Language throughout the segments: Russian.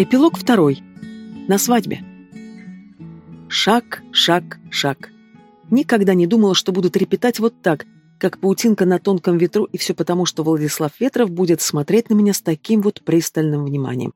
Эпилог второй. На свадьбе. Шаг, шаг, шаг. Никогда не думала, что буду трепетать вот так, как паутинка на тонком ветру, и все потому, что Владислав Ветров будет смотреть на меня с таким вот пристальным вниманием.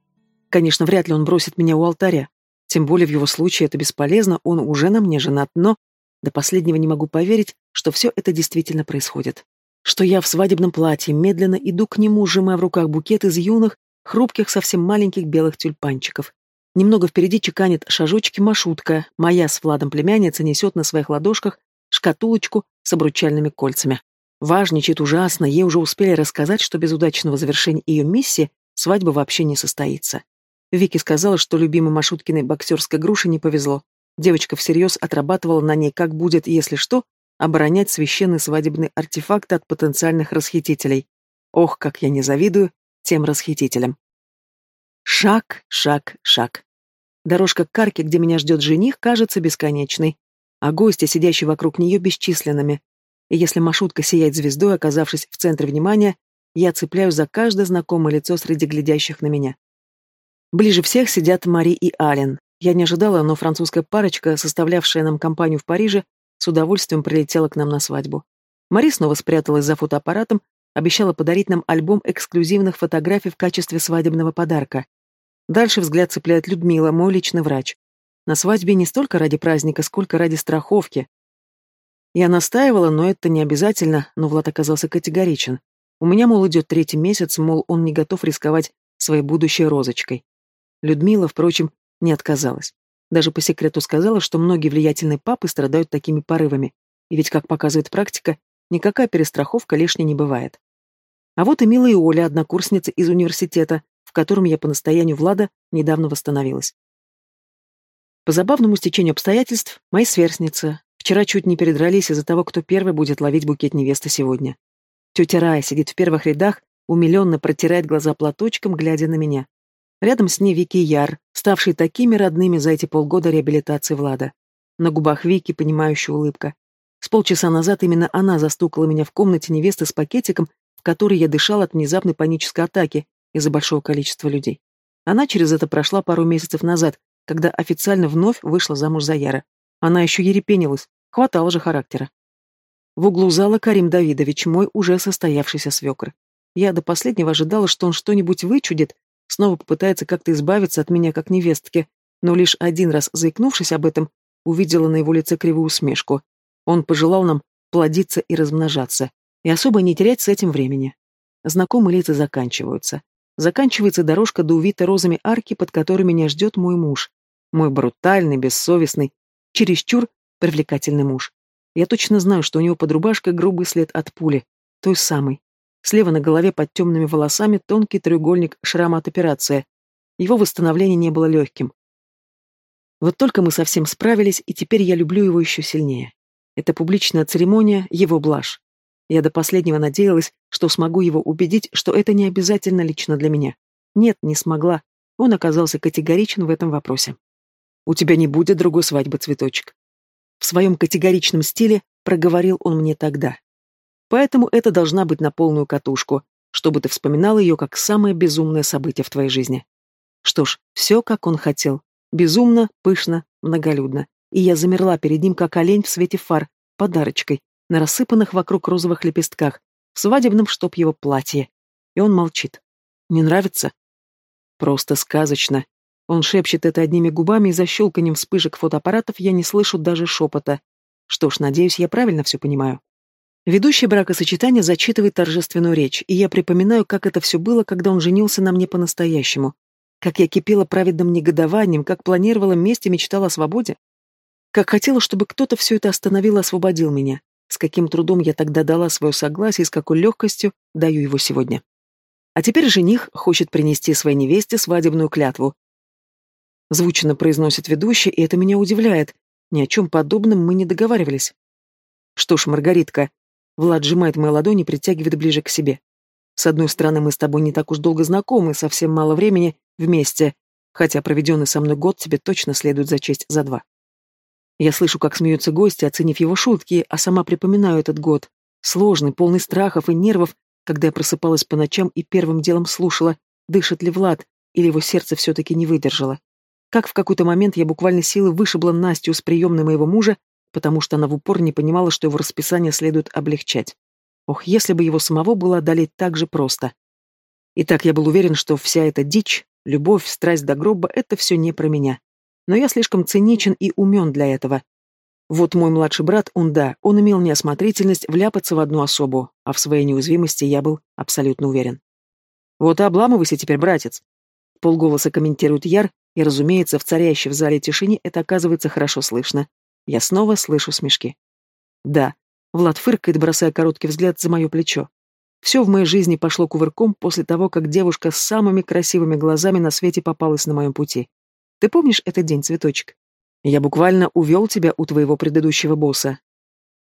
Конечно, вряд ли он бросит меня у алтаря. Тем более в его случае это бесполезно, он уже на мне женат, но до последнего не могу поверить, что все это действительно происходит. Что я в свадебном платье медленно иду к нему, сжимая в руках букет из юных, хрупких, совсем маленьких белых тюльпанчиков. Немного впереди чеканит шажочки Машутка, моя с Владом племянница несет на своих ладошках шкатулочку с обручальными кольцами. Важничает ужасно, ей уже успели рассказать, что без удачного завершения ее миссии свадьба вообще не состоится. Вики сказала, что любимой Машуткиной боксерской груши не повезло. Девочка всерьез отрабатывала на ней, как будет, если что, оборонять священный свадебный артефакт от потенциальных расхитителей. Ох, как я не завидую тем расхитителям. Шаг, шаг, шаг. Дорожка к карке, где меня ждет жених, кажется бесконечной, а гости, сидящие вокруг нее, бесчисленными. И если маршрутка сияет звездой, оказавшись в центре внимания, я цепляюсь за каждое знакомое лицо среди глядящих на меня. Ближе всех сидят Мари и Ален. Я не ожидала, но французская парочка, составлявшая нам компанию в Париже, с удовольствием прилетела к нам на свадьбу. Мари снова спряталась за фотоаппаратом, обещала подарить нам альбом эксклюзивных фотографий в качестве свадебного подарка. Дальше взгляд цепляет Людмила, мой личный врач. На свадьбе не столько ради праздника, сколько ради страховки. Я настаивала, но это не обязательно, но Влад оказался категоричен. У меня, мол, идет третий месяц, мол, он не готов рисковать своей будущей розочкой. Людмила, впрочем, не отказалась. Даже по секрету сказала, что многие влиятельные папы страдают такими порывами. И ведь, как показывает практика, никакая перестраховка лишней не бывает. А вот и милая Оля, однокурсница из университета, в котором я по настоянию Влада недавно восстановилась. По забавному стечению обстоятельств, мои сверстницы вчера чуть не передрались из-за того, кто первый будет ловить букет невесты сегодня. Тетя Рая сидит в первых рядах, умиленно протирает глаза платочком, глядя на меня. Рядом с ней Вики Яр, ставшие такими родными за эти полгода реабилитации Влада. На губах Вики понимающая улыбка. С полчаса назад именно она застукала меня в комнате невесты с пакетиком, в которой я дышал от внезапной панической атаки из-за большого количества людей. Она через это прошла пару месяцев назад, когда официально вновь вышла замуж за Яра. Она еще ерепенилась, хватало же характера. В углу зала Карим Давидович, мой уже состоявшийся свекр. Я до последнего ожидала, что он что-нибудь вычудит, снова попытается как-то избавиться от меня как невестки, но лишь один раз заикнувшись об этом, увидела на его лице кривую усмешку. Он пожелал нам плодиться и размножаться, и особо не терять с этим времени. Знакомые лица заканчиваются. Заканчивается дорожка до увитой розами арки, под которой меня ждет мой муж. Мой брутальный, бессовестный, чересчур привлекательный муж. Я точно знаю, что у него под рубашкой грубый след от пули, той самой. Слева на голове под темными волосами тонкий треугольник шрама от операции. Его восстановление не было легким. Вот только мы совсем справились, и теперь я люблю его еще сильнее. Это публичная церемония, его блажь. Я до последнего надеялась, что смогу его убедить, что это не обязательно лично для меня. Нет, не смогла. Он оказался категоричен в этом вопросе. «У тебя не будет другой свадьбы, цветочек». В своем категоричном стиле проговорил он мне тогда. Поэтому это должна быть на полную катушку, чтобы ты вспоминал ее как самое безумное событие в твоей жизни. Что ж, все, как он хотел. Безумно, пышно, многолюдно. И я замерла перед ним, как олень в свете фар, подарочкой, на рассыпанных вокруг розовых лепестках, в свадебном чтоб его платье. И он молчит. Не нравится? Просто сказочно. Он шепчет это одними губами, и за щелканием вспышек фотоаппаратов я не слышу даже шепота. Что ж, надеюсь, я правильно все понимаю. Ведущий бракосочетания зачитывает торжественную речь, и я припоминаю, как это все было, когда он женился на мне по-настоящему. Как я кипела праведным негодованием, как планировала месть и мечтала о свободе. Как хотела, чтобы кто-то все это остановил и освободил меня. С каким трудом я тогда дала свое согласие и с какой легкостью даю его сегодня. А теперь жених хочет принести своей невесте свадебную клятву. Звучно произносит ведущий, и это меня удивляет. Ни о чем подобном мы не договаривались. Что ж, Маргаритка, Влад сжимает мои ладони и притягивает ближе к себе. С одной стороны, мы с тобой не так уж долго знакомы, совсем мало времени вместе, хотя проведенный со мной год тебе точно следует зачесть за два. Я слышу, как смеются гости, оценив его шутки, а сама припоминаю этот год. Сложный, полный страхов и нервов, когда я просыпалась по ночам и первым делом слушала, дышит ли Влад, или его сердце все-таки не выдержало. Как в какой-то момент я буквально силой вышибла Настю с приемной моего мужа, потому что она в упор не понимала, что его расписание следует облегчать. Ох, если бы его самого было одолеть так же просто. Итак, я был уверен, что вся эта дичь, любовь, страсть до гроба — это все не про меня. Но я слишком циничен и умен для этого. Вот мой младший брат, он да, он имел неосмотрительность вляпаться в одну особу, а в своей неуязвимости я был абсолютно уверен. Вот и обламывайся теперь, братец. Полголоса комментирует Яр, и, разумеется, в царящей в зале тишине это оказывается хорошо слышно. Я снова слышу смешки. Да, Влад фыркает, бросая короткий взгляд за мое плечо. Все в моей жизни пошло кувырком после того, как девушка с самыми красивыми глазами на свете попалась на моем пути. Ты помнишь этот день, цветочек? Я буквально увел тебя у твоего предыдущего босса.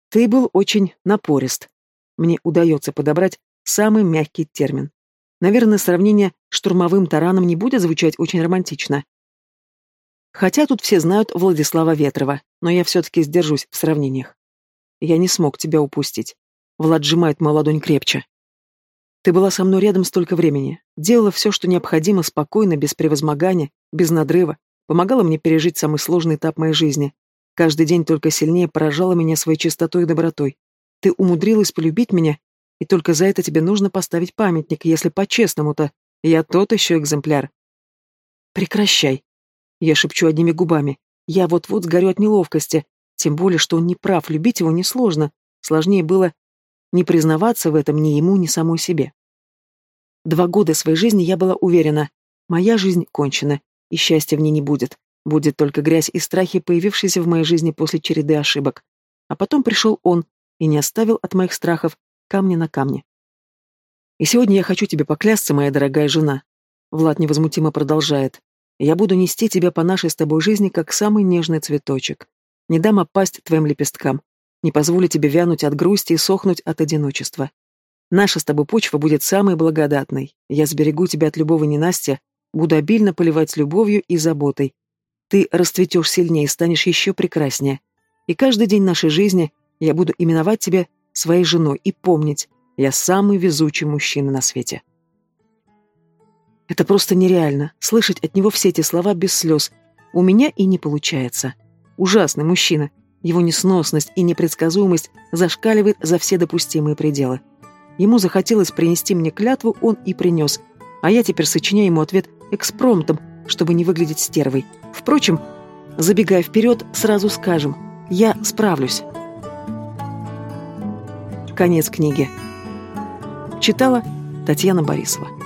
Ты был очень напорист. Мне удается подобрать самый мягкий термин. Наверное, сравнение штурмовым тараном не будет звучать очень романтично. Хотя тут все знают Владислава Ветрова, но я все-таки сдержусь в сравнениях. Я не смог тебя упустить. Влад сжимает мою ладонь крепче. Ты была со мной рядом столько времени, делала все, что необходимо, спокойно, без превозмогания, без надрыва, помогала мне пережить самый сложный этап моей жизни. Каждый день только сильнее поражала меня своей чистотой и добротой. Ты умудрилась полюбить меня, и только за это тебе нужно поставить памятник, если по-честному-то. Я тот еще экземпляр. Прекращай. Я шепчу одними губами. Я вот-вот сгорю от неловкости, тем более, что он не прав, любить его несложно. Сложнее было не признаваться в этом ни ему, ни самой себе. Два года своей жизни я была уверена, моя жизнь кончена, и счастья в ней не будет. Будет только грязь и страхи, появившиеся в моей жизни после череды ошибок. А потом пришел он и не оставил от моих страхов камня на камне. И сегодня я хочу тебе поклясться, моя дорогая жена. Влад невозмутимо продолжает. Я буду нести тебя по нашей с тобой жизни, как самый нежный цветочек. Не дам опасть твоим лепесткам. Не позволю тебе вянуть от грусти и сохнуть от одиночества. Наша с тобой почва будет самой благодатной. Я сберегу тебя от любого ненастья, буду обильно поливать любовью и заботой. Ты расцветешь сильнее и станешь еще прекраснее. И каждый день нашей жизни я буду именовать тебя своей женой и помнить, я самый везучий мужчина на свете. Это просто нереально, слышать от него все эти слова без слез. У меня и не получается. Ужасный мужчина. Его несносность и непредсказуемость зашкаливает за все допустимые пределы. Ему захотелось принести мне клятву, он и принес. А я теперь сочиняю ему ответ экспромтом, чтобы не выглядеть стервой. Впрочем, забегая вперед, сразу скажем, я справлюсь. Конец книги. Читала Татьяна Борисова.